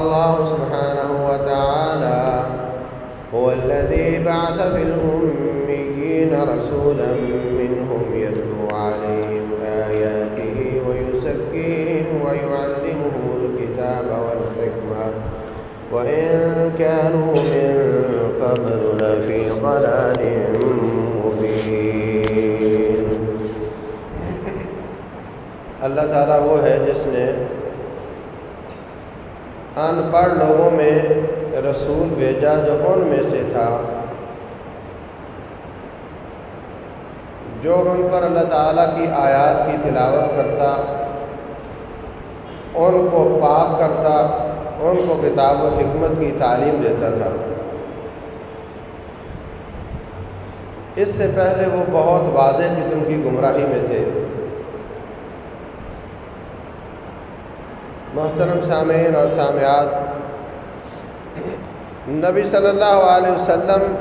الله سبحانه وتعالى هو الذي بعث في الأميين رسولا منهم يتلو عليهم آياته ويزكيهم ويعلمهم الكتاب والحكمة وإن كانوا من قبل لفي ضلال مبين اللہ تعالیٰ وہ ہے جس نے ان پڑھ لوگوں میں رسول بھیجا جو ان میں سے تھا۔ جو ان پر اللہ تعالیٰ کی آیات کی تلاوت کرتا، ان کو پاک کرتا، ان کو کتاب و حکمت کی تعلیم دیتا تھا۔ اس سے پہلے وہ بہت واضح قسم کی گمراہی میں تھے۔ محترم سامعین اور سامعات، نبی صلی اللہ علیہ وسلم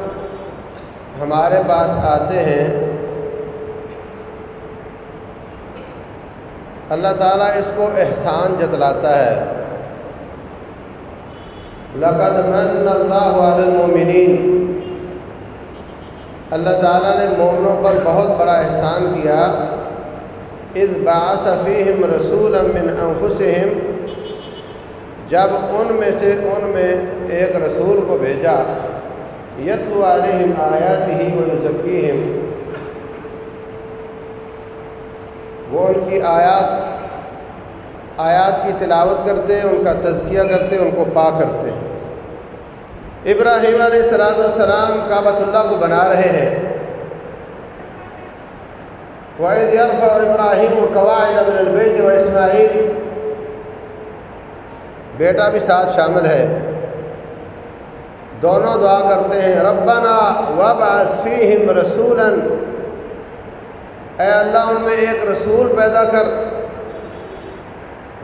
ہمارے پاس آتے ہیں۔ اللہ تعالیٰ اس کو احسان جتلاتا ہے۔ لقد من اللہ علی المومنین اللہ تعالیٰ نے مومنوں پر بہت بڑا احسان کیا۔ اذ بعث فیہم رسولا من انفسہم۔ جب ان میں سے ان میں ایک رسول کو بھیجا، یتلو علیہم آیات ہی و یزکیہم۔ وہ ان کی آیات آیات کی تلاوت کرتے، ان کا تزکیہ کرتے، ان کو پاک کرتے۔ ابراہیم علیہ السلام والسلام کعبۃ اللہ کو بنا رہے ہیں۔ وَإِذْ يَرْفَعُ إِبْرَاهِيمُ الْقَوَاعِدَ مِنَ الْبَيْتِ وَإِسْمَاعِيلُ بیٹا بھی ساتھ شامل ہے۔ دونوں دعا کرتے ہیں، ربنا وبعث فیہم رسولا۔ اے اللہ، ان میں ایک رسول پیدا کر۔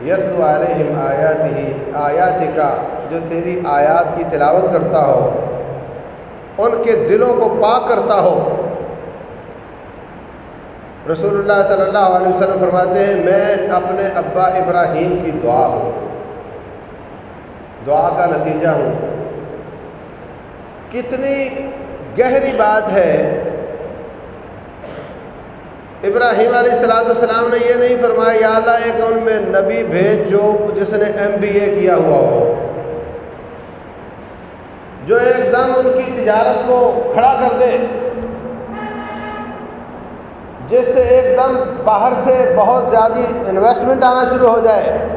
یتلو علیہم آیات ہی آیات کا جو تیری آیات کی تلاوت کرتا ہو۔ ان کے دلوں کو پاک کرتا ہو۔ رسول اللہ صلی اللہ علیہ وسلم فرماتے ہیں، میں اپنے ابا ابراہیم کی دعا ہوں۔ دعا کا نتیجہ ہوں۔ کتنی گہری بات ہے۔ ابراہیم علیہ السلاۃ السلام نے یہ نہیں فرمایا، یا اللہ، ایک ان میں نبی بھیج جو جس نے ایم بی اے کیا ہوا ہو۔ جو ایک دم ان کی تجارت کو کھڑا کر دے۔ جس سے ایک دم باہر سے بہت زیادہ انویسٹمنٹ آنا شروع ہو جائے۔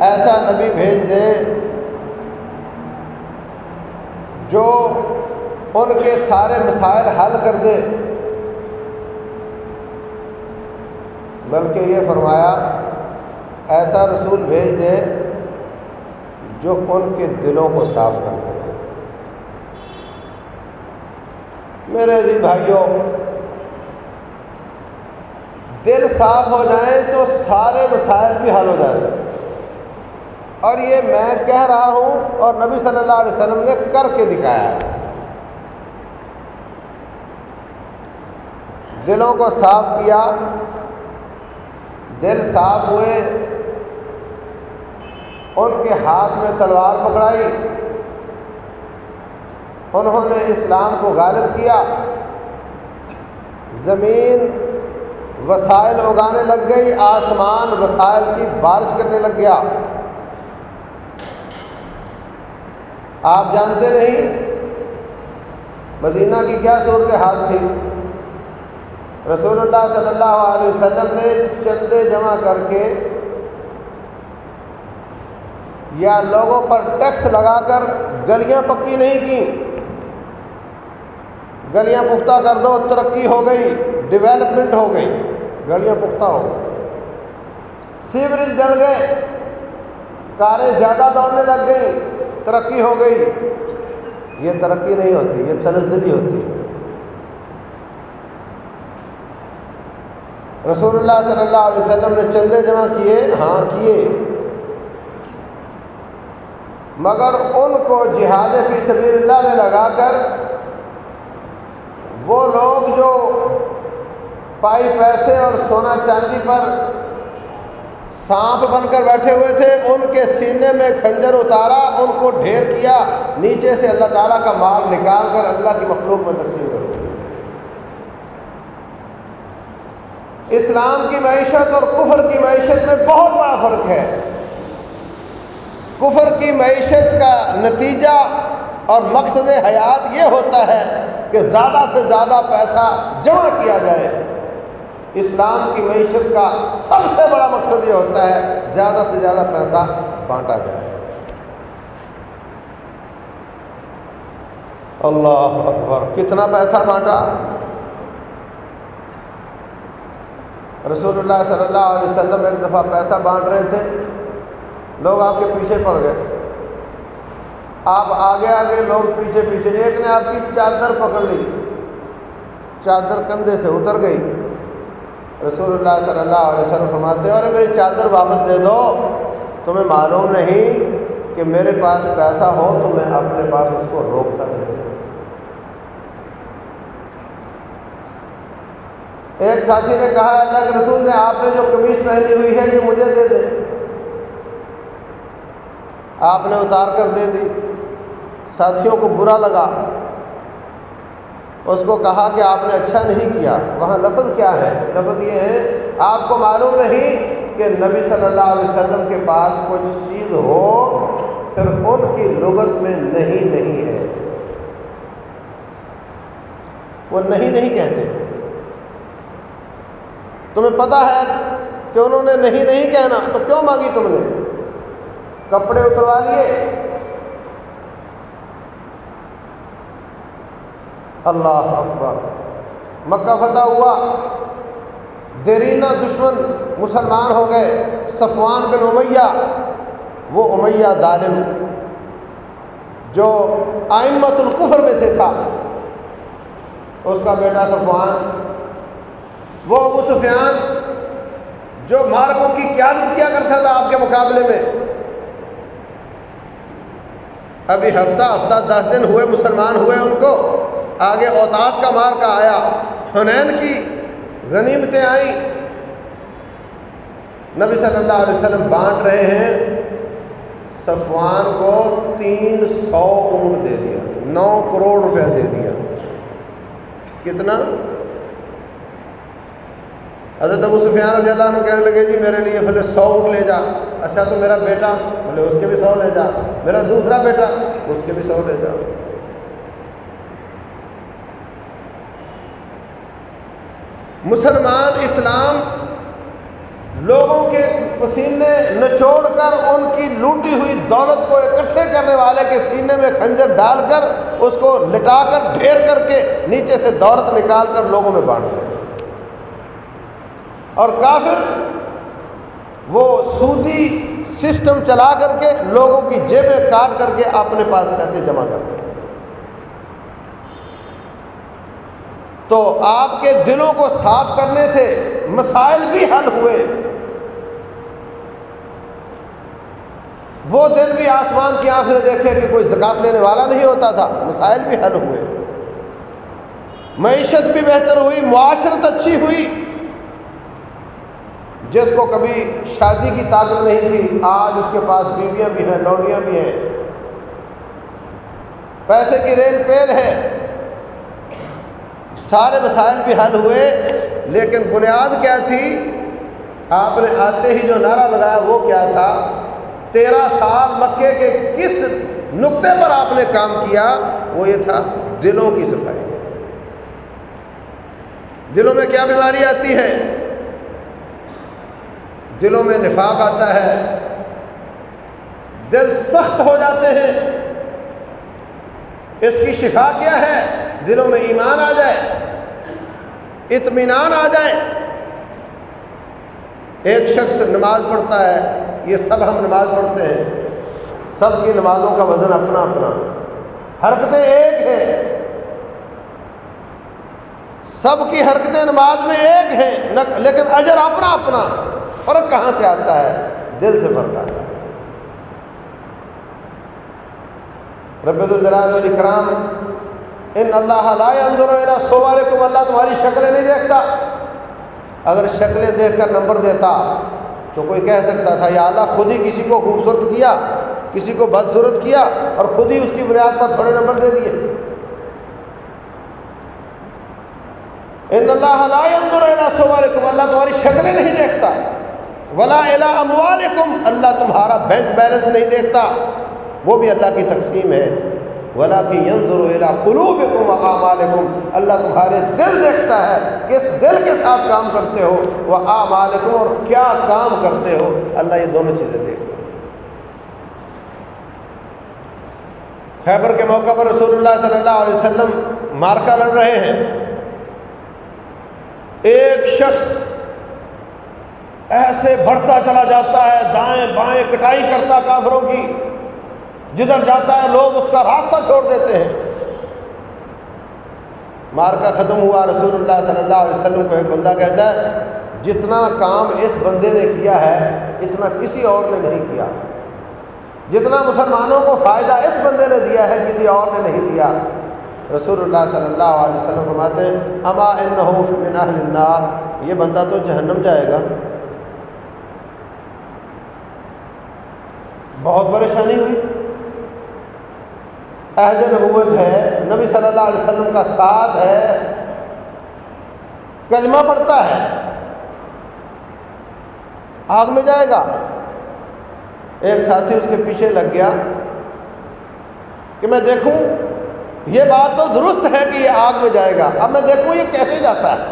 ایسا نبی بھیج دیں جو ان کے سارے مسائل حل کر دے۔ بلکہ یہ فرمایا، ایسا رسول بھیج دے جو ان کے دلوں کو صاف کر دے۔ میرے عزیز بھائیوں دل صاف ہو جائیں تو سارے مسائل بھی حل ہو جاتے ہیں۔ اور یہ میں کہہ رہا ہوں اور نبی صلی اللہ علیہ وسلم نے کر کے دکھایا ہے۔ دلوں کو صاف کیا۔ دل صاف ہوئے۔ ان کے ہاتھ میں تلوار پکڑائی۔ انہوں نے اسلام کو غالب کیا۔ زمین وسائل اگانے لگ گئی۔ آسمان وسائل کی بارش کرنے لگ گیا۔ آپ جانتے نہیں؟ مدینہ کی کیا صورت حال تھی؟ رسول اللہ صلی اللہ علیہ وسلم نے چندے جمع کر کے یا لوگوں پر ٹیکس لگا کر گلیاں پکی نہیں کی گلیاں پختہ کر دو، ترقی ہو گئی ڈیولپمنٹ ہو گئی، گلیاں پختہ ہو سیوریج ڈل گئے، کاریں زیادہ دوڑنے لگ گئی ترقی ہو گئی۔ یہ ترقی نہیں ہوتی، یہ تنزلی ہوتی۔ ہے رسول اللہ صلی اللہ علیہ وسلم نے چندے جمع کیے ہاں کیے۔ مگر ان کو جہاد فی سبیل اللہ میں لگا کر، وہ لوگ جو پائی پیسے اور سونا چاندی پر سانپ بن کر بیٹھے ہوئے تھے، ان کے سینے میں کھنجر اتارا، ان کو ڈھیر کیا، نیچے سے اللہ تعالیٰ کا مال نکال کر اللہ کی مخلوق میں تقسیم کر اسلام کی معیشت اور کفر کی معیشت میں بہت بڑا فرق ہے۔ کفر کی معیشت کا نتیجہ اور مقصد حیات یہ ہوتا ہے کہ زیادہ سے زیادہ پیسہ جمع کیا جائے۔ اسلام کی معیشت کا سب سے بڑا مقصد یہ ہوتا ہے زیادہ سے زیادہ پیسہ بانٹا جائے۔ اللہ اکبر، کتنا پیسہ بانٹا؟ رسول اللہ صلی اللہ علیہ وسلم ایک دفعہ پیسہ بانٹ رہے تھے۔ لوگ آپ کے پیچھے پڑ گئے۔ آپ آگے آگے لوگ پیچھے پیچھے، ایک نے آپ کی چادر پکڑ لی۔ چادر کندھے سے اتر گئی۔ رسول اللہ صلی اللہ علیہ وسلم فرماتے اور میری چادر واپس دے دو، تمہیں معلوم نہیں کہ میرے پاس پیسہ ہو، تو میں اپنے پاس اس کو روکتا نہیں ایک ساتھی نے کہا، اللہ کے رسول نے آپ نے جو قمیض پہنی ہوئی ہے، یہ مجھے دے دے. آپ نے اتار کر دے دی۔ ساتھیوں کو برا لگا۔ اس کو کہا کہ آپ نے اچھا نہیں کیا۔ وہاں لفظ کیا ہے؟ لفظ یہ ہے، آپ کو معلوم نہیں کہ نبی صلی اللہ علیہ وسلم کے پاس کچھ چیز ہو، پھر ان کی لغت میں نہیں نہیں ہے۔ وہ نہیں نہیں کہتے۔ تمہیں پتا ہے کہ انہوں نے نہیں نہیں کہنا، تو کیوں مانگی تم نے؟ کپڑے اتروا لیے۔ اللہ اکبر۔ مکہ فتح ہوا۔ دیرینہ دشمن مسلمان ہو گئے۔ صفوان بن امیہ، وہ امیہ ظالم، جو آئمت القفر میں سے تھا۔ اس کا بیٹا صفوان، وہ ابو سفیان، جو مارکوں کی قیادت کیا کرتا تھا آپ کے مقابلے میں۔ ابھی ہفتہ ہفتہ دس دن ہوئے، مسلمان ہوئے ان کو۔ آگے اوتاس کا مار کا آیا۔ حنین کی غنیمتیں آئیں۔ نبی صلی اللہ علیہ وسلم بانٹ رہے ہیں۔ صفوان کو تین سو اونٹ دے دیا۔ نو کروڑ روپیہ دے دیا۔ کتنا؟ حضرت ابو سفیان رضی اللہ عنہ کہنے لگے جی میرے لیے پہلے سو اونٹ لے جا۔ اچھا تو میرا بیٹا بولے اس کے بھی سو لے جا۔ میرا دوسرا بیٹا، اس کے بھی سو لے جا۔ مسلمان اسلام لوگوں کے پسینے نچوڑ کر ان کی لوٹی ہوئی دولت کو اکٹھے کرنے والے کے سینے میں خنجر ڈال کر اس کو لٹا کر ڈھیر کر کے نیچے سے دولت نکال کر لوگوں میں بانٹ دیں اور کافر وہ سودی سسٹم چلا کر کے لوگوں کی جیبیں کاٹ کر کے اپنے پاس پیسے جمع کرتے ہیں۔ تو آپ کے دلوں کو صاف کرنے سے مسائل بھی حل ہوئے۔ وہ دن بھی آسمان کی آنکھ نے دیکھے کہ کوئی زکات لینے والا نہیں ہوتا تھا، مسائل بھی حل ہوئے۔ معیشت بھی بہتر ہوئی، معاشرت اچھی ہوئی۔ جس کو کبھی شادی کی طاقت نہیں تھی، آج اس کے پاس بیویاں بھی ہیں لوڈیاں بھی ہیں۔ پیسے کی ریل پیل ہے سارے مسائل بھی حل ہوئے، لیکن بنیاد کیا تھی؟ آپ نے آتے ہی جو نعرہ لگایا وہ کیا تھا؟ تیرہ سال مکے کے کس نقطے پر آپ نے کام کیا؟ وہ یہ تھا، دلوں کی صفائی۔ دلوں میں کیا بیماری آتی ہے؟ دلوں میں نفاق آتا ہے۔ دل سخت ہو جاتے ہیں۔ اس کی شفا کیا ہے؟ دلوں میں ایمان آ جائے، اطمینان آ جائے۔ ایک شخص نماز پڑھتا ہے، یہ سب ہم نماز پڑھتے ہیں۔ سب کی نمازوں کا وزن اپنا اپنا۔ حرکتیں ایک ہیں۔ سب کی حرکتیں نماز میں ایک ہیں لیکن اجر اپنا اپنا۔ فرق کہاں سے آتا ہے؟ دل سے فرق آتا ہے۔ رب الجلال الکرام ان اللہ لا اندر میرا سوارے کم اللہ تمہاری شکلیں نہیں دیکھتا۔ اگر شکلیں دیکھ کر نمبر دیتا تو کوئی کہہ سکتا تھا، یا اللہ خود ہی کسی کو خوبصورت کیا، کسی کو بدصورت کیا اور خود ہی اس کی بنیاد پر تھوڑے نمبر دے دیے۔ ان اللہ لا ينظر الى اللہ تمہاری شکلیں نہیں دیکھتا۔ ولا الى اموالكم اللہ تمہارا بینک بیلنس نہیں دیکھتا۔ وہ بھی اللہ کی تقسیم ہے۔ ولا کی ينظر الى قلوبكم اللہ تمہارے دل دیکھتا ہے کس دل کے ساتھ کام کرتے ہو وہ اعمالكم اور کیا کام کرتے ہو۔ اللہ یہ دونوں چیزیں دیکھتا ہے۔ خیبر کے موقع پر رسول اللہ صلی اللہ علیہ وسلم مارکا لڑ رہے ہیں۔ ایک شخص ایسے بڑھتا چلا جاتا ہے، دائیں بائیں کٹائی کرتا کافروں کی۔ جدھر جاتا ہے، لوگ اس کا راستہ چھوڑ دیتے ہیں۔ مارکا ختم ہوا، رسول اللہ صلی اللہ علیہ وسلم کو ایک بندہ کہتا ہے، جتنا کام اس بندے نے کیا ہے، اتنا کسی اور نے نہیں کیا۔ جتنا مسلمانوں کو فائدہ اس بندے نے دیا ہے، کسی اور نے نہیں دیا۔ رسول اللہ صلی اللہ علیہ وسلم فرماتے ہیں، اما من اہل النار۔ یہ بندہ تو جہنم جائے گا۔ بہت پریشانی ہوئی۔ عہد نبوت ہے، نبی صلی اللہ علیہ وسلم کا ساتھ ہے، کلمہ پڑتا ہے، آگ میں جائے گا۔ ایک ساتھی اس کے پیچھے لگ گیا کہ میں دیکھوں، یہ بات تو درست ہے کہ یہ آگ میں جائے گا۔ اب میں دیکھوں یہ کیسے جاتا ہے۔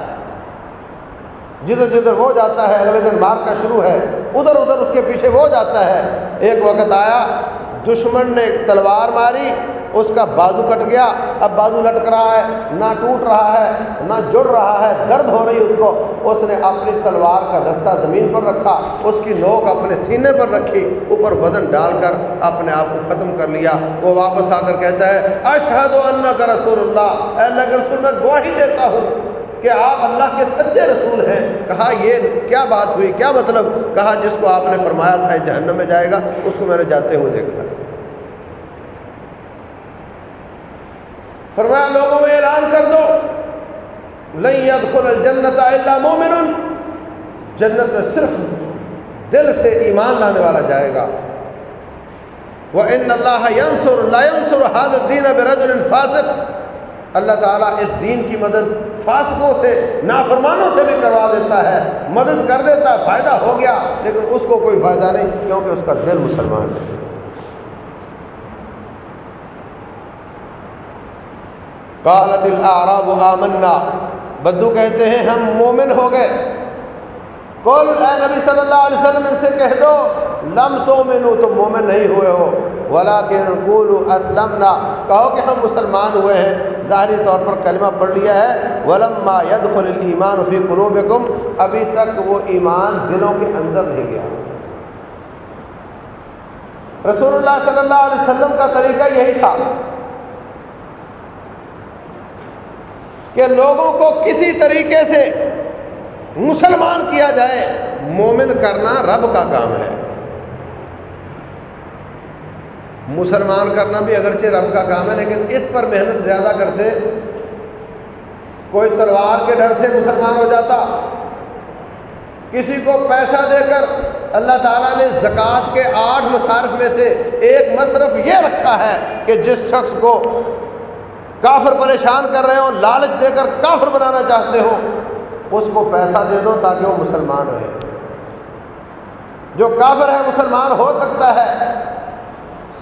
جدھر جدھر وہ جاتا ہے، اگلے دن مار کا شروع ہے۔ ادھر ادھر اس کے پیچھے وہ جاتا ہے۔ ایک وقت آیا، دشمن نے تلوار ماری۔ اس کا بازو کٹ گیا۔ اب بازو لٹک رہا ہے، نہ ٹوٹ رہا ہے، نہ جڑ رہا ہے درد ہو رہی اس کو۔ اس نے اپنی تلوار کا دستہ زمین پر رکھا، اس کی نوک اپنے سینے پر رکھی، اوپر وزن ڈال کر اپنے آپ کو ختم کر لیا۔ وہ واپس آ کر کہتا ہے، اشہد اللہ کا رسول اللہ اللہ کے رسول، میں گواہی دیتا ہوں کہ آپ اللہ کے سچے رسول ہیں۔ کہا، یہ کیا بات ہوئی؟ کیا مطلب؟ کہا، جس کو آپ نے فرمایا تھا جہنم میں جائے گا، اس کو میں نے جاتے ہوئے دیکھا۔ فرمایا، لوگوں میں اعلان کر دو يدخل الجنت الا مومن جنت میں صرف دل سے ایمان لانے والا جائے گا. وہ ان اللہ ينصر لا ينصر هذا الدين فاسق. اللہ تعالیٰ اس دین کی مدد فاسقوں سے، نافرمانوں سے بھی کروا دیتا ہے، مدد کر دیتا ہے فائدہ ہو گیا، لیکن اس کو کوئی فائدہ نہیں، کیونکہ اس کا دل مسلمان ہے. قالت الاعراب آمنا۔ بدو کہتے ہیں، ہم مومن ہو گئے۔ کل اے نبی صلی اللہ علیہ وسلم، ان سے کہہ دو، لم تو منو تم مومن نہیں ہوئے ہو۔ ولا کہ اسلم نہ کہو کہ ہم مسلمان ہوئے ہیں۔ ظاہری طور پر کلمہ پڑھ لیا ہے۔ ولما يدخل الايمان في قلوبكم، ابھی تک وہ ایمان دلوں کے اندر نہیں گیا۔ رسول اللہ صلی اللہ علیہ وسلم کا طریقہ یہی تھا۔ کہ لوگوں کو کسی طریقے سے مسلمان کیا جائے، مومن کرنا رب کا کام ہے۔ مسلمان کرنا بھی اگرچہ رب کا کام ہے، لیکن اس پر محنت زیادہ کرتے کوئی تلوار کے ڈر سے مسلمان ہو جاتا، کسی کو پیسہ دے کر اللہ تعالیٰ نے زکوٰۃ کے آٹھ مصارف میں سے ایک مصرف یہ رکھا ہے کہ جس شخص کو کافر پریشان کر رہے ہو لالچ دے کر کافر بنانا چاہتے ہو، اس کو پیسہ دے دو تاکہ وہ مسلمان رہے۔ جو کافر ہے، مسلمان ہو سکتا ہے۔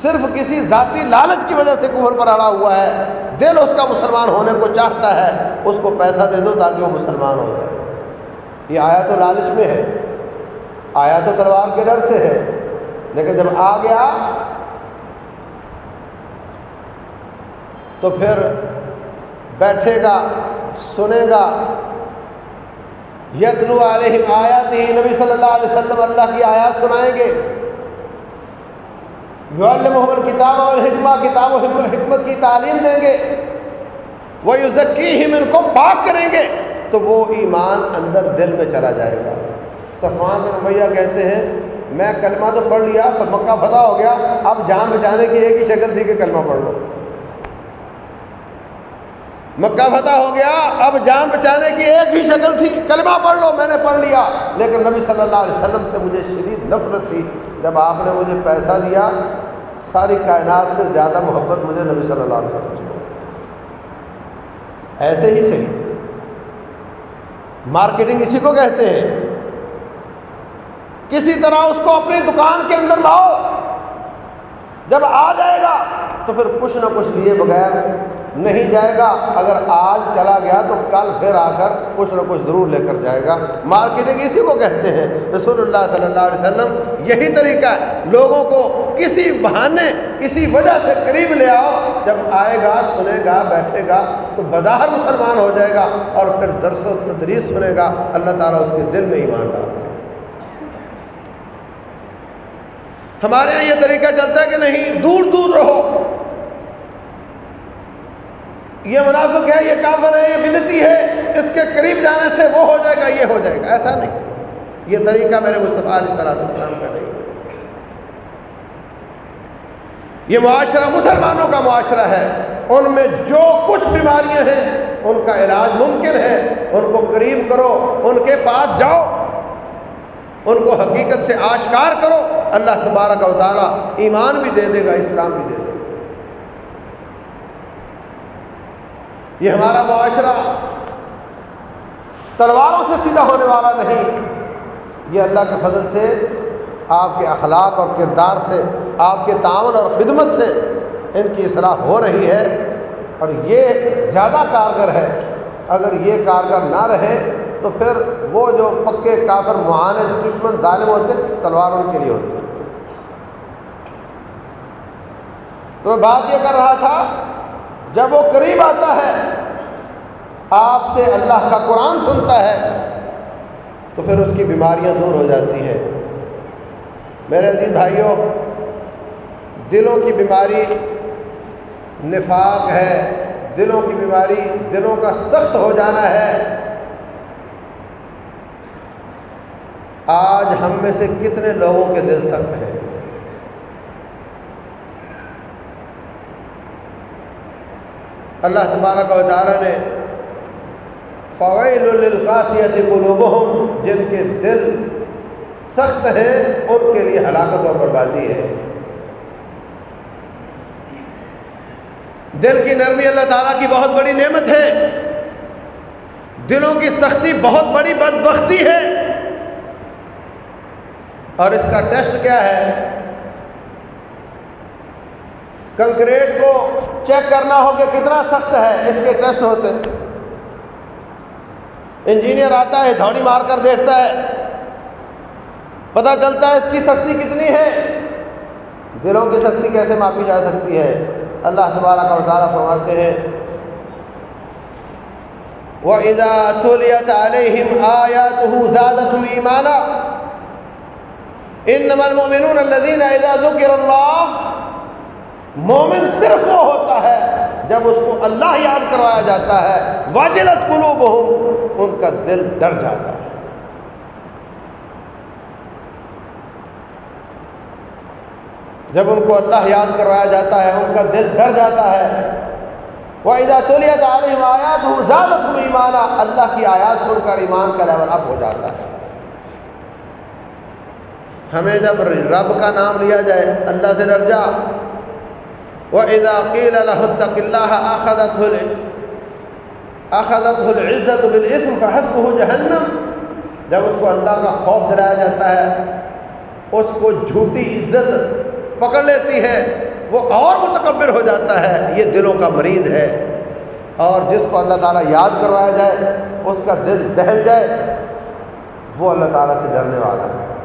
صرف کسی ذاتی لالچ کی وجہ سے کفر پر اڑا ہوا ہے۔ دل اس کا مسلمان ہونے کو چاہتا ہے، اس کو پیسہ دے دو تاکہ وہ مسلمان ہو جائے۔ یہ آیا تو لالچ میں ہے۔ آیا تو تلوار کے ڈر سے ہے۔ لیکن جب آ گیا تو پھر بیٹھے گا، سنے گا۔ یتلو علیہم آیات ہی نبی صلی اللہ علیہ وسلم اللہ کی آیات سنائیں گے۔ محمد کتاب اور حکمہ، کتاب و حکمت کی تعلیم دیں گے۔ وہ یوزکی ان کو پاک کریں گے۔ تو وہ ایمان اندر دل میں چلا جائے گا۔ صفان بن میاں کہتے ہیں، میں کلمہ تو پڑھ لیا مکہ فتح ہو گیا۔ اب جان بچانے کی ایک ہی شکل تھی کہ کلمہ پڑھ لو۔ مکہ فتح ہو گیا۔ اب جان بچانے کی ایک ہی شکل تھی۔ کلمہ پڑھ لو، میں نے پڑھ لیا۔ لیکن نبی صلی اللہ علیہ وسلم سے مجھے شدید نفرت تھی۔ جب آپ نے مجھے پیسہ دیا، ساری کائنات سے زیادہ محبت مجھے نبی صلی اللہ علیہ وسلم سے ایسے ہی صحیح مارکیٹنگ اسی کو کہتے ہیں۔ کسی طرح اس کو اپنی دکان کے اندر لاؤ۔ جب آ جائے گا تو پھر کچھ نہ کچھ لیے بغیر نہیں جائے گا۔ اگر آج چلا گیا تو کل پھر آ کر کچھ نہ کچھ ضرور لے کر جائے گا۔ مارکیٹنگ اسی کو کہتے ہیں۔ رسول اللہ صلی اللہ علیہ وسلم یہی طریقہ ہے۔ لوگوں کو کسی بہانے، کسی وجہ سے قریب لے آؤ۔ جب آئے گا، سنے گا، بیٹھے گا تو بظاہر مسلمان ہو جائے گا اور پھر درس و تدریس سنے گا۔ اللہ تعالیٰ اس کے دل میں ایمان ڈال۔ ہمارے یہاں یہ طریقہ چلتا ہے کہ نہیں، دور دور رہو۔ یہ منافق ہے، یہ کافر ہے، یہ بدتی ہے، اس کے قریب جانے سے وہ ہو جائے گا، یہ ہو جائے گا۔ ایسا نہیں۔ یہ طریقہ میرے مصطفیٰ علیہ صلاح السلام کا نہیں۔ یہ معاشرہ مسلمانوں کا معاشرہ ہے۔ ان میں جو کچھ بیماریاں ہیں، ان کا علاج ممکن ہے۔ ان کو قریب کرو، ان کے پاس جاؤ۔ ان کو حقیقت سے آشکار کرو، اللہ تبارک و تعالیٰ ایمان بھی دے دے گا، اسلام بھی دے دے گا۔ یہ ہمارا معاشرہ تلواروں سے سیدھا ہونے والا نہیں۔ یہ اللہ کے فضل سے، آپ کے اخلاق اور کردار سے، آپ کے تعاون اور خدمت سے ان کی اصلاح ہو رہی ہے۔ اور یہ زیادہ کارگر ہے۔ اگر یہ کارگر نہ رہے تو پھر وہ جو پکے کافر معاند دشمن ظالم ہوتے تلوار ان کے لیے ہوتے تو میں بات یہ کر رہا تھا، جب وہ قریب آتا ہے، آپ سے اللہ کا قرآن سنتا ہے، تو پھر اس کی بیماریاں دور ہو جاتی ہیں۔ میرے عزیز بھائیوں، دلوں کی بیماری نفاق ہے۔ دلوں کی بیماری دلوں کا سخت ہو جانا ہے۔ آج ہم میں سے کتنے لوگوں کے دل سخت ہیں؟ اللہ تبارک و تعالیٰ نے فوائل القاسیت قلوبہم، جن کے دل سخت ہیں، ان کے لیے ہلاکت اور بربادی ہے۔ دل کی نرمی اللہ تعالیٰ کی بہت بڑی نعمت ہے۔ دلوں کی سختی بہت بڑی بدبختی ہے۔ اور اس کا ٹیسٹ کیا ہے؟ کنکریٹ کو چیک کرنا ہو کہ کتنا سخت ہے اس کے ٹیسٹ ہوتے۔ انجینئر آتا ہے دھوڑی مار کر دیکھتا ہے۔ پتہ چلتا ہے اس کی سختی کتنی ہے۔ دلوں کی سختی کیسے ماپی جا سکتی ہے؟ اللہ تبارہ کا مطالعہ فرماتے ہیں۔ وَإِذَا تُلِيَتْ عَلَيْهِمْ آيَاتُهُ زَادَتْهُمْ إِيمَانًا إِنَّمَا الْمُؤْمِنُونَ الَّذِينَ إِذَا ذُكِرَ اللَّهُ، مومن صرف وہ ہوتا ہے جب اس کو اللہ یاد کروایا جاتا ہے واجرت قلوب ان کا دل ڈر جاتا ہے۔ جب ان کو اللہ یاد کروایا جاتا ہے، ان کا دل ڈر جاتا ہے۔ وہ ایزا تولیت عالم آیات ہوں زیادہ تم ایمانہ اللہ کی آیات سن کر ایمان کا لیول اپ ہو جاتا ہے۔ ہمیں جب رب کا نام لیا جائے، اللہ سے ڈر جا۔ وَإِذَا قِيلَ لَهُ اتَّقِ اللَّهَ أَخَذَتْهُ الْعِزَّةُ بِالْإِثْمِ فَحَسْبُهُ جَهَنَّمْ۔ جب اس کو اللہ کا خوف دلایا جاتا ہے، اس کو جھوٹی عزت پکڑ لیتی ہے، وہ اور متکبر ہو جاتا ہے۔ یہ دلوں کا مریض ہے۔ اور جس کو اللہ تعالیٰ یاد کروایا جائے، اس کا دل دہل جائے، وہ اللہ تعالیٰ سے ڈرنے والا ہے۔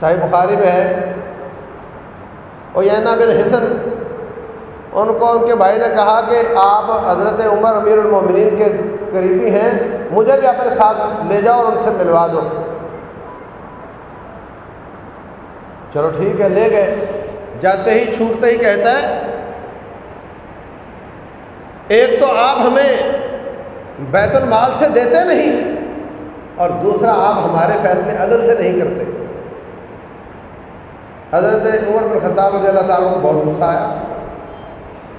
صحیح بخاری میں ہے۔ اوینا بن حسن ان کو ان کے بھائی نے کہا کہ آپ حضرت عمر امیر المومنین کے قریبی ہیں، مجھے بھی اپنے ساتھ لے جاؤ اور ان سے ملوا دو۔ چلو ٹھیک ہے، لے گئے۔ جاتے ہی، چھوٹتے ہی کہتا ہے، ایک تو آپ ہمیں بیت المال سے دیتے نہیں اور دوسرا آپ ہمارے فیصلے عدل سے نہیں کرتے۔ حضرت عمر بن خطاب رضی اللہ تعالیٰ کو بہت غصہ آیا۔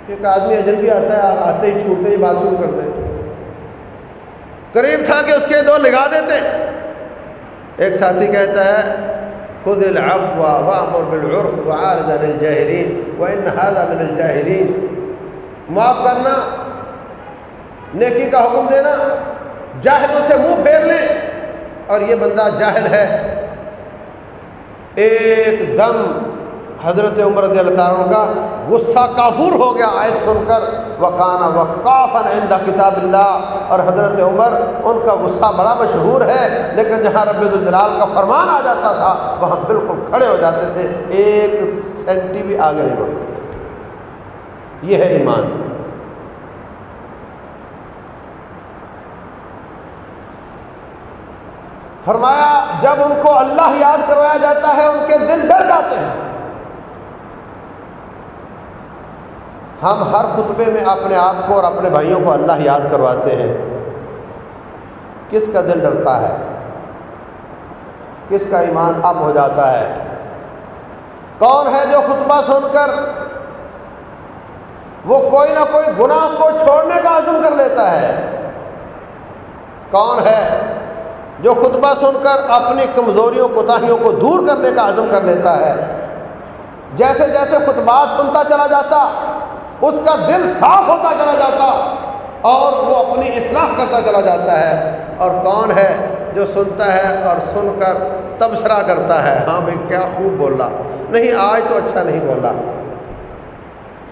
ایک آدمی اجنبی آتا ہے، آتے ہی چھوٹتے ہی بات شروع کر دے۔ قریب تھا کہ اس کے دو لگا دیتے۔ ایک ساتھی کہتا ہے خود العفو وامر بالعرف وعارض عن الجاہلین وان هذا من الجاہلین معاف کرنا، نیکی کا حکم دینا، جاہلوں سے منہ پھیر لیں۔ اور یہ بندہ جاہل ہے۔ ایک دم حضرت عمر رضی اللہ تعالیٰ کا غصہ کافور ہو گیا آیت سن کر، وکانا وقافن عند کتاب اللہ۔ اور حضرت عمر ان کا غصہ بڑا مشہور ہے، لیکن جہاں رب الجلال کا فرمان آ جاتا تھا، وہاں بالکل کھڑے ہو جاتے تھے، ایک سینٹی بھی آگے نہیں بڑھتے تھے۔ یہ ہے ایمان۔ فرمایا، جب ان کو اللہ یاد کروایا جاتا ہے، ان کے دل ڈر جاتے ہیں۔ ہم ہر خطبے میں اپنے آپ کو اور اپنے بھائیوں کو اللہ یاد کرواتے ہیں۔ کس کا دل ڈرتا ہے؟ کس کا ایمان اب ہو جاتا ہے؟ کون ہے جو خطبہ سن کر وہ کوئی نہ کوئی گناہ کو چھوڑنے کا عزم کر لیتا ہے؟ کون ہے جو خطبہ سن کر اپنی کمزوریوں، کوتاہیوں کو دور کرنے کا عزم کر لیتا ہے۔ جیسے جیسے خطبات سنتا چلا جاتا، اس کا دل صاف ہوتا چلا جاتا اور وہ اپنی اصلاح کرتا چلا جاتا ہے۔ اور کون ہے جو سنتا ہے اور سن کر تبصرہ کرتا ہے؟ ہاں بھائی، کیا خوب بولا۔ نہیں، آج تو اچھا نہیں بولا۔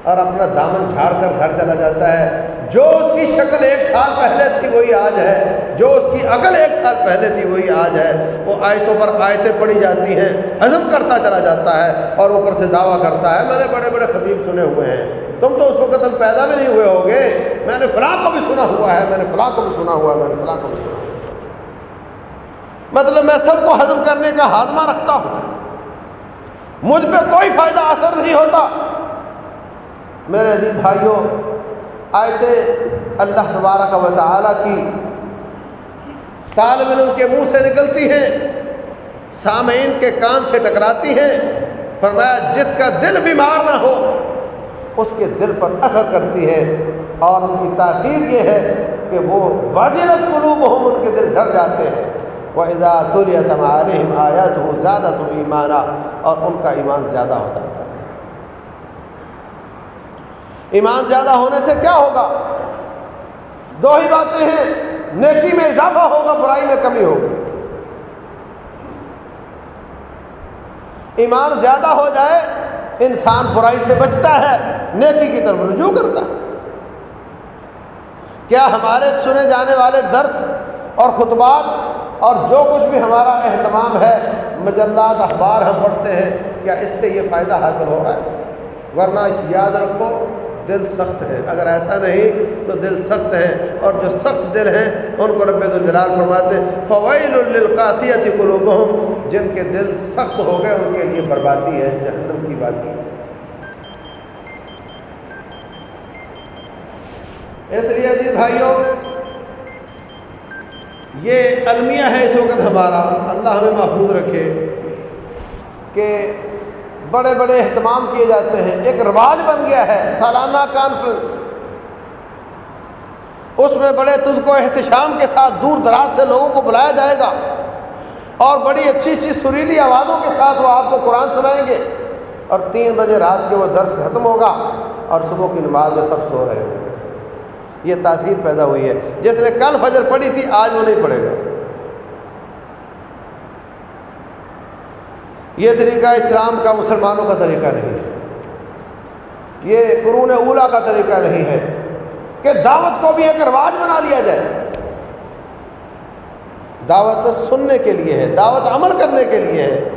اور اپنا دامن جھاڑ کر گھر چلا جاتا ہے۔ جو اس کی شکل ایک سال پہلے تھی وہی آج ہے۔ جو اس کی عقل ایک سال پہلے تھی وہی آج ہے۔ وہ آیتوں پر آیتیں پڑھی جاتی ہیں ہضم کرتا چلا جاتا ہے اور اوپر سے دعویٰ کرتا ہے۔ میں نے بڑے بڑے خطیب سنے ہوئے ہیں۔ تم تو اس وقت تم پیدا بھی نہیں ہوئے ہوگے۔ میں نے فلاں کو بھی سنا ہوا ہے۔ میں نے فلاں کو بھی سنا ہوا ہے۔ میں نے فلاں کو بھی سنا ہوا مطلب میں سب کو ہضم کرنے کا ہاضمہ رکھتا ہوں۔ مجھ پہ کوئی فائدہ اثر نہیں ہوتا۔ میرے عزیز بھائیوں آیتیں اللہ تبارک و تعالیٰ کی طالب علم کے منہ سے نکلتی ہیں، سامعین کے کان سے ٹکراتی ہیں، فرمایا جس کا دل بیمار نہ ہو، اس کے دل پر اثر کرتی ہے اور اس کی تاثیر یہ ہے کہ وہ واجرت قلوب ہم ان کے دل ڈر جاتے ہیں۔ وہ اضاط علیہم آیت ہو زیادہ تم ایمانہ اور ان کا ایمان زیادہ ہوتا تھا ایمان زیادہ ہونے سے کیا ہوگا؟ دو ہی باتیں ہیں، نیکی میں اضافہ ہوگا، برائی میں کمی ہوگی۔ ایمان زیادہ ہو جائے، انسان برائی سے بچتا ہے، نیکی کی طرف رجوع کرتا ہے۔ کیا ہمارے سنے جانے والے درس اور خطبات اور جو کچھ بھی ہمارا اہتمام ہے، مجلات، اخبار ہم پڑھتے ہیں، کیا اس سے یہ فائدہ حاصل ہو رہا ہے؟ ورنہ یاد رکھو دل سخت ہے۔ اگر ایسا نہیں تو دل سخت ہے۔ اور جو سخت دل ہیں ان کو رب الجلال فرماتے فوائل للقاسیت قلوبہم جن کے دل سخت ہو گئے، ان کے لیے بربادی ہے، جہنم کی بات ہے اس لیے جی بھائیوں، یہ المیہ ہے اس وقت ہمارا۔ اللہ ہمیں محفوظ رکھے کہ بڑے بڑے اہتمام کیے جاتے ہیں۔ ایک رواج بن گیا ہے، سالانہ کانفرنس اس میں بڑے تجھ کو احتشام کے ساتھ دور دراز سے لوگوں کو بلایا جائے گا۔ اور بڑی اچھی سی سریلی آوازوں کے ساتھ وہ آپ کو قرآن سنائیں گے۔ اور تین بجے رات کے وہ درس ختم ہوگا اور صبح کی نماز میں سب سو رہے ہوں گے۔ یہ تاثیر پیدا ہوئی ہے۔ جس نے کل فجر پڑھی تھی، آج وہ نہیں پڑھے گا۔ یہ طریقہ اسلام کا مسلمانوں کا طریقہ نہیں ہے۔ یہ قرون اولا کا طریقہ نہیں ہے کہ دعوت کو بھی ایک رواج بنا لیا جائے۔ دعوت سننے کے لیے ہے، دعوت عمل کرنے کے لیے ہے،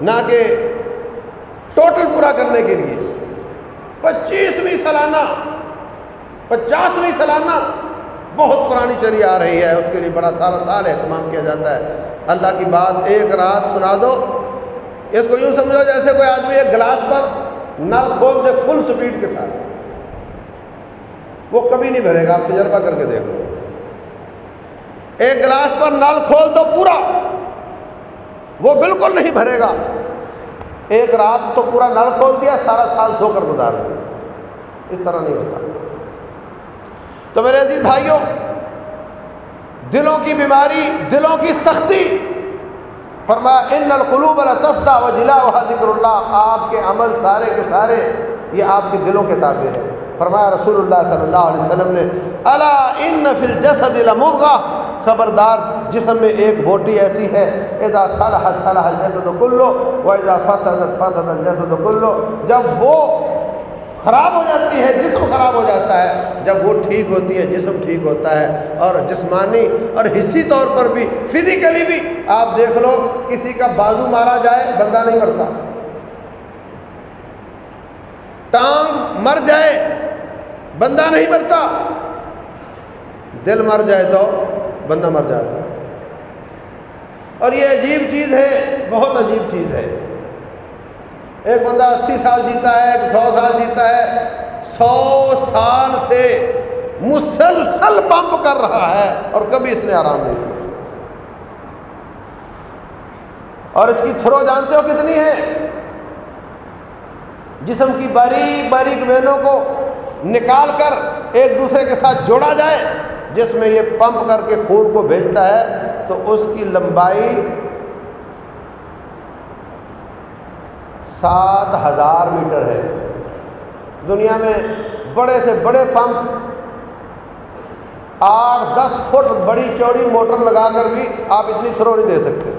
نہ کہ ٹوٹل پورا کرنے کے لیے۔ پچیسویں سالانہ، پچاسویں سالانہ بہت پرانی چلی آ رہی ہے، اس کے لیے بڑا سارا سال اہتمام کیا جاتا ہے۔ اللہ کی بات ایک رات سنا دو اس کو یوں سمجھو جیسے کوئی آدمی ایک گلاس پر نل کھول دے فل سپیڈ کے ساتھ۔ وہ کبھی نہیں بھرے گا، آپ تجربہ کر کے دیکھو۔ ایک گلاس پر نل کھول دو پورا، وہ بالکل نہیں بھرے گا۔ ایک رات تو پورا نل کھول دیا، سارا سال سو کر گزار دیا۔ اس طرح نہیں ہوتا۔ تو میرے عزیز بھائیوں، دلوں کی بیماری، دلوں کی سختی فرما ان القلوب السطہ و جلا و ذکر اللہ آپ کے عمل سارے کے سارے یہ آپ کے دلوں کے تابع ہے فرمایا، رسول اللہ صلی اللہ علیہ وسلم نے اللہ ان فل جسد مرغا خبردار، جسم میں ایک بوٹی ایسی ہے اذا صلح صلح الجسد کلو و اذا فسد فسد الجسد کلو جب وہ خراب ہو جاتی ہے، جسم خراب ہو جاتا ہے۔ جب وہ ٹھیک ہوتی ہے، جسم ٹھیک ہوتا ہے اور جسمانی اور حصی طور پر بھی فزیکلی بھی آپ دیکھ لو، کسی کا بازو مارا جائے، بندہ نہیں مرتا۔ ٹانگ مر جائے، بندہ نہیں مرتا۔ دل مر جائے تو بندہ مر جاتا۔ اور یہ عجیب چیز ہے، بہت عجیب چیز ہے۔ ایک بندہ اسی سال جیتا ہے، ایک سو سال جیتا ہے، سو سال سے مسلسل پمپ کر رہا ہے اور کبھی اس نے آرام نہیں کیا۔ اور اس کی تھرو جانتے ہو کتنی ہے؟ جسم کی باریک باریک وینوں کو نکال کر ایک دوسرے کے ساتھ جوڑا جائے، جس میں یہ پمپ کر کے خون کو بھیجتا ہے، تو اس کی لمبائی سات ہزار میٹر ہے۔ دنیا میں بڑے سے بڑے پمپ آٹھ دس فٹ بڑی چوڑی موٹر لگا کر بھی آپ اتنی تھرو نہیں دے سکتے۔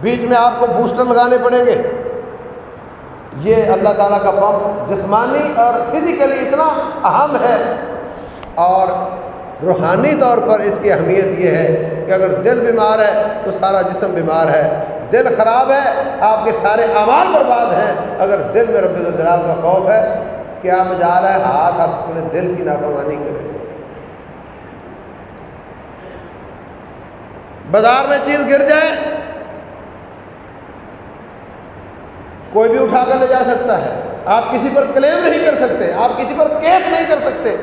بیچ میں آپ کو بوسٹر لگانے پڑیں گے۔ یہ اللہ تعالیٰ کا پمپ جسمانی اور فزیکلی اتنا اہم ہے۔ اور روحانی طور پر اس کی اہمیت یہ ہے کہ اگر دل بیمار ہے تو سارا جسم بیمار ہے۔ دل خراب ہے، آپ کے سارے اعمال برباد ہیں۔ اگر دل میں رب الجلال کا خوف ہے کیا مجال ہے ہاتھ آپ اپنے دل کی نافرمانی کریں۔ بازار میں چیز گر جائے، کوئی بھی اٹھا کر لے جا سکتا ہے۔ آپ کسی پر کلیم نہیں کر سکتے، آپ کسی پر کیس نہیں کر سکتے۔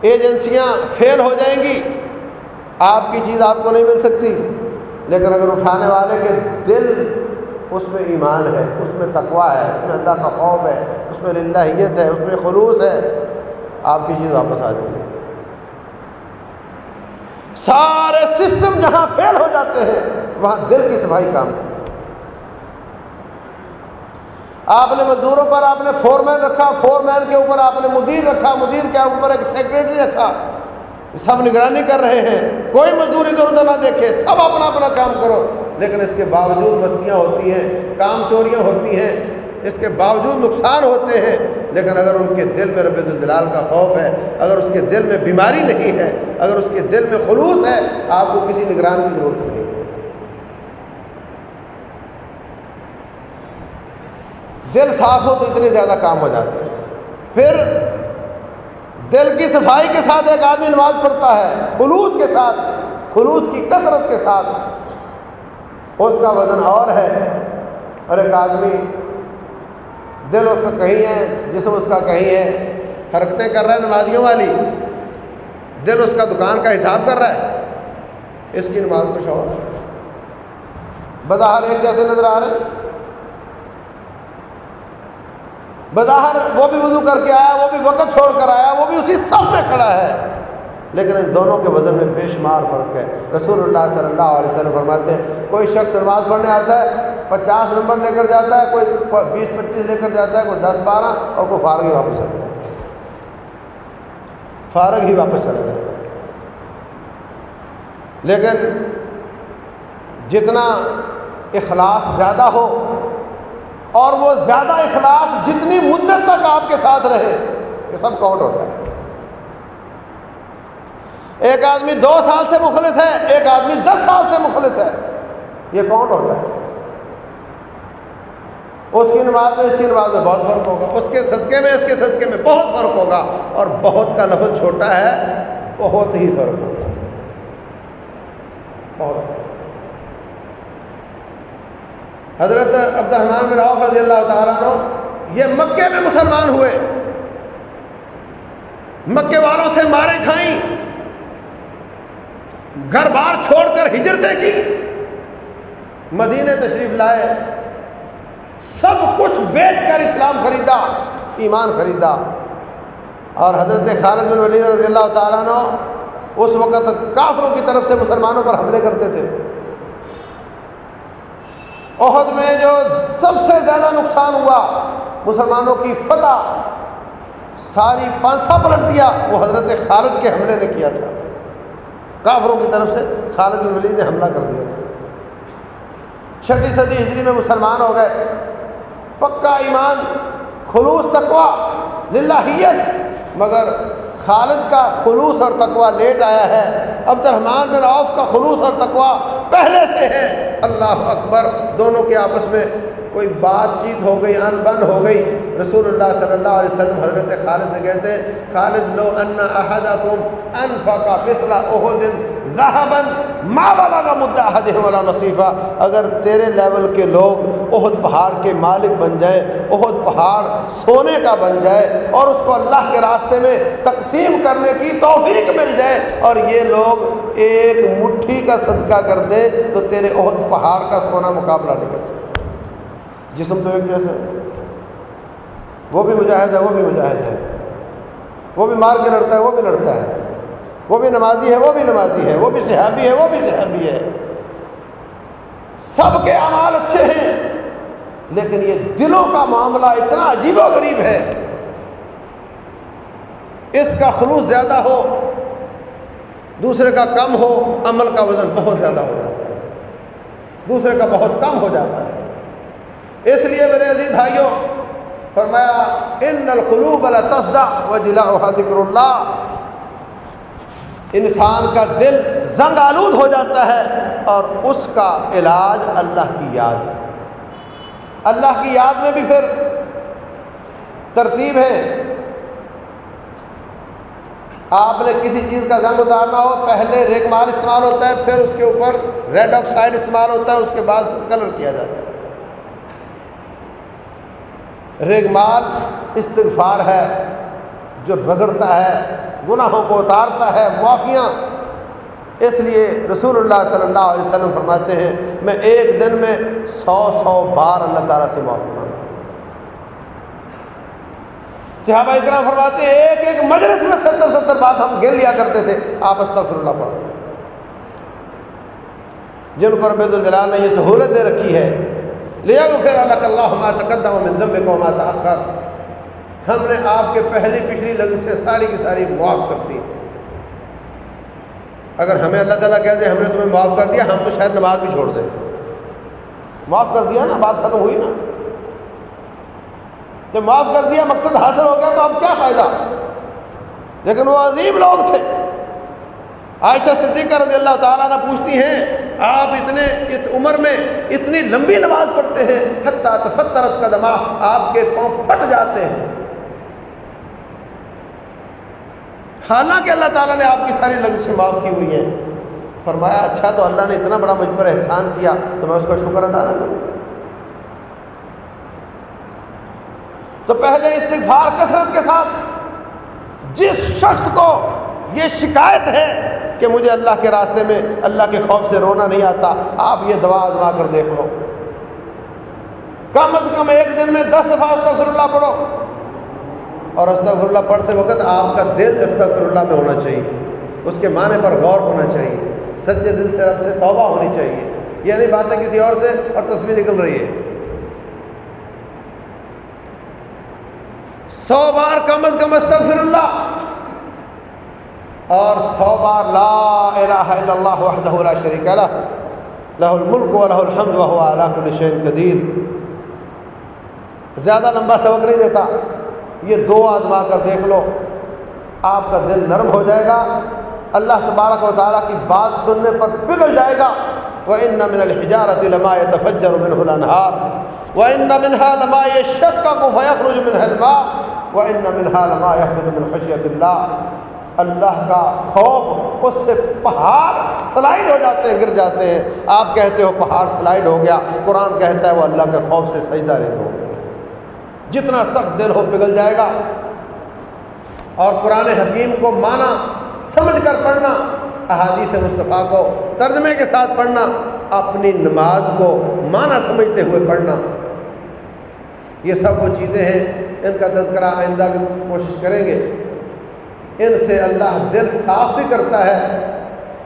ایجنسیاں فیل ہو جائیں گی، آپ کی چیز آپ کو نہیں مل سکتی۔ لیکن اگر اٹھانے والے کے دل اس میں ایمان ہے، اس میں تقوا ہے، اس میں اللہ کا خوف ہے، اس میں للہیت ہے، اس میں خلوص ہے، آپ کی چیز واپس آ جائے۔ گی سارے سسٹم جہاں فیل ہو جاتے ہیں، وہاں دل کی صفائی کام کرتی آپ نے مزدوروں پر آپ نے فور مین رکھا فور مین کے اوپر آپ نے مدیر رکھا، مدیر کے اوپر ایک سیکریٹری رکھا۔ سب نگرانی کر رہے ہیں۔ کوئی مزدور ادھر ادھر نہ دیکھے، سب اپنا اپنا کام کرو۔ لیکن اس کے باوجود مستیاں ہوتی ہیں، کام چوریاں ہوتی ہیں، اس کے باوجود نقصان ہوتے ہیں۔ لیکن اگر ان کے دل میں رب الجلال کا خوف ہے، اگر اس کے دل میں بیماری نہیں ہے، اگر اس کے دل میں خلوص ہے، آپ کو کسی نگران کی ضرورت نہیں۔ ہے دل صاف ہو تو اتنے زیادہ کام ہو جاتے ہیں۔ پھر دل کی صفائی کے ساتھ ایک آدمی نماز پڑھتا ہے، خلوص کے ساتھ، خلوص کی کثرت کے ساتھ۔ اس کا وزن اور ہے اور ایک آدمی دل اس کا کہیں ہے، جسم اس کا کہیں ہے۔ حرکتیں کر رہا ہے نمازیوں والی۔ دل اس کا دکان کا حساب کر رہا ہے۔ اس کی نماز کچھ اور بظاہر ایک جیسے نظر آ رہے ہیں بظاہر وہ بھی وضو کر کے آیا، وہ بھی وقت چھوڑ کر آیا، وہ بھی اسی صف میں کھڑا ہے۔ لیکن ان دونوں کے وزن میں بے شمار فرق ہے۔ رسول اللہ صلی اللہ علیہ وسلم فرماتے ہیں، کوئی شخص نماز پڑھنے آتا ہے، پچاس نمبر لے کر جاتا ہے، کوئی بیس، پچیس لے کر جاتا ہے، کوئی دس، بارہ، اور کوئی فارغ ہی واپس چلا جاتا ہے۔ فارغ ہی واپس چلا جاتا ہے۔ لیکن جتنا اخلاص زیادہ ہو اور وہ زیادہ اخلاص جتنی مدت تک آپ کے ساتھ رہے، یہ سب کاؤنٹ ہوتا ہے۔ ایک آدمی دو سال سے مخلص ہے، ایک آدمی دس سال سے مخلص ہے، یہ کاؤنٹ ہوتا ہے۔ اس کی نماز میں، اس کی نماز میں بہت فرق ہوگا۔ اس کے صدقے میں، اس کے صدقے میں بہت فرق ہوگا۔ اور بہت کا لفظ چھوٹا ہے، بہت ہی فرق ہوگا۔ بہت فرق حضرت عبد الرحمان بن عوف رضی اللہ تعالیٰ عنہ، یہ مکے میں مسلمان ہوئے۔ مکے والوں سے مارے کھائیں۔ گھر بار چھوڑ کر ہجرتیں کی۔ مدینے تشریف لائے۔ سب کچھ بیچ کر اسلام خریدا، ایمان خریدا۔ اور حضرت خالد بن ولید رضی اللہ تعالیٰ نے اس وقت کافروں کی طرف سے مسلمانوں پر حملے کرتے تھے۔ عہد میں جو سب سے زیادہ نقصان ہوا، مسلمانوں کی فتح، ساری پانسا پلٹ دیا، وہ حضرت خالد کے حملے نے کیا تھا۔ کافروں کی طرف سے خالد بن ولید نے حملہ کر دیا تھا۔ چھٹی صدی ہجری میں مسلمان ہو گئے۔ پکا ایمان، خلوص تقوا للہیت۔ مگر خالد کا خلوص اور تقوا لیٹ آیا ہے۔ عبد الرحمان بن عوف کا خلوص اور تقوا پہلے سے ہے۔ اللہ اکبر، دونوں کے آپس میں کوئی بات چیت ہو گئی، ان بن ہو گئی۔ رسول اللہ صلی اللہ علیہ وسلم حضرت خالد سے کہتے ہیں، خالد، لو ان احدکم انفقا مثل احد ذهبا ما بلغ مد احدهم ولا نصيفا اگر تیرے لیول کے لوگ احد پہاڑ کے مالک بن جائیں، احد پہاڑ سونے کا بن جائے اور اس کو اللہ کے راستے میں تقسیم کرنے کی توفیق مل جائے اور یہ لوگ ایک مٹھی کا صدقہ کر دے تو تیرے احد پہاڑ کا سونا مقابلہ نہیں کر سکتے جسم تو ایک جیسا وہ بھی مجاہد ہے، وہ بھی مجاہد ہے۔ وہ بھی مار کے لڑتا ہے، وہ بھی لڑتا ہے۔ وہ بھی نمازی ہے، وہ بھی نمازی ہے۔ وہ بھی صحابی ہے، وہ بھی صحابی ہے۔ سب کے اعمال اچھے ہیں، لیکن یہ دلوں کا معاملہ اتنا عجیب و غریب ہے۔ اس کا خلوص زیادہ ہو۔ دوسرے کا کم ہو، عمل کا وزن بہت زیادہ ہو جاتا ہے۔ دوسرے کا بہت کم ہو جاتا ہے۔ اس لیے میرے عزیز بھائیوں، فرمایا، ان القلوب تصدا و جلا ذکر اللہ. انسان کا دل زنگ آلود ہو جاتا ہے اور اس کا علاج اللہ کی یاد ہے۔ اللہ کی یاد میں بھی پھر ترتیب ہے۔ آپ نے کسی چیز کا زنگ اتارنا ہو، پہلے ریک مال استعمال ہوتا ہے، پھر اس کے اوپر ریڈ آکسائڈ استعمال ہوتا ہے، اس کے بعد کلر کیا جاتا ہے۔ ریگمال استغفار ہے، جو رگڑتا ہے، گناہوں کو اتارتا ہے، معافیاں۔ اس لیے رسول اللہ صلی اللہ علیہ وسلم فرماتے ہیں، میں ایک دن میں سو سو بار اللہ تعالیٰ سے معافی مانگتا ہوں صحابہ اکرام فرماتے ہیں، ایک ایک مجلس میں ستر ستر بات ہم گر لیا کرتے تھے۔ آپ استغفر اللہ پڑھ جن کو رب الجلال نے یہ سہولت دے رکھی ہے لیا پھر اللہ اللہ ما تقدم من کو ما تاخر ہم نے آپ کے پہلی پچھلی لگ سے ساری کی ساری معاف کر دی۔ اگر ہمیں اللہ تعالیٰ کہہ دے، ہم نے تمہیں معاف کر دیا، ہم تو شاید نماز بھی چھوڑ دیں۔ معاف کر دیا نا، بات ختم ہوئی نا۔ جب معاف کر دیا، مقصد حاصل ہو گیا تو اب کیا فائدہ؟ لیکن وہ عظیم لوگ تھے۔ عائشہ صدیقہ رضی اللہ تعالیٰ نے پوچھتی ہیں، آپ اتنے، اس عمر میں اتنی لمبی نماز پڑھتے ہیں، حتیٰ تفترت کا دماغ آپ کے پاؤں پھٹ جاتے ہیں۔ حالانکہ اللہ تعالیٰ نے آپ کی ساری لگزشیں معاف کی ہوئی ہیں۔ فرمایا اچھا تو اللہ نے اتنا بڑا مجھ پر احسان کیا تو میں اس کا شکر ادا نہ کروں۔ تو پہلے استغفار کثرت کے ساتھ جس شخص کو یہ شکایت ہے کہ مجھے اللہ کے راستے میں اللہ کے خوف سے رونا نہیں آتا، آپ یہ دعا آزما کر دیکھ لو کم از کم ایک دن میں دس دفعہ استغفر اللہ پڑھو۔ اور استغفر اللہ پڑھتے وقت آپ کا دل استغفر اللہ میں ہونا چاہیے۔ اس کے معنی پر غور ہونا چاہیے۔ سچے دل سے رب سے توبہ ہونی چاہیے۔ یہ نہیں بات ہے کسی اور سے اور تصویر نکل رہی ہے۔ سو بار کم از کم استغفر اللہ اور سو بار لا الہ الا اللہ وحدہ لا شریک لہ لہ الملک و لہ الحمد وهو علی کل شیء قدیر زیادہ لمبا سبق نہیں دیتا یہ دو آزما کر دیکھ لو آپ کا دل نرم ہو جائے گا اللہ تبارک و تعالیٰ کی بات سننے پر پگھل جائے گا وہ ان من الحجارت لما يتفجر منه الانهار وان منها لما يشقق فيخرج منها الماء وان منها لما يهبط من خشيه الله۔ اللہ کا خوف اس سے پہاڑ سلائڈ ہو جاتے ہیں، گر جاتے ہیں۔ آپ کہتے ہو پہاڑ سلائڈ ہو گیا، قرآن کہتا ہے وہ اللہ کے خوف سے سجدہ ریز ہو گیا۔ جتنا سخت دل ہو پگھل جائے گا۔ اور قرآن حکیم کو مانا، سمجھ کر پڑھنا، احادیث مصطفیٰ کو ترجمے کے ساتھ پڑھنا، اپنی نماز کو معنی سمجھتے ہوئے پڑھنا۔ یہ سب وہ چیزیں ہیں ان کا تذکرہ آئندہ بھی کوشش کریں گے۔ ان سے اللہ دل صاف بھی کرتا ہے،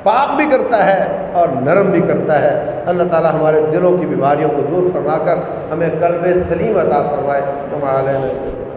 پاک بھی کرتا ہے اور نرم بھی کرتا ہے۔ اللہ تعالی ہمارے دلوں کی بیماریوں کو دور فرما کر ہمیں قلب سلیم عطا فرمائے۔ ہمارے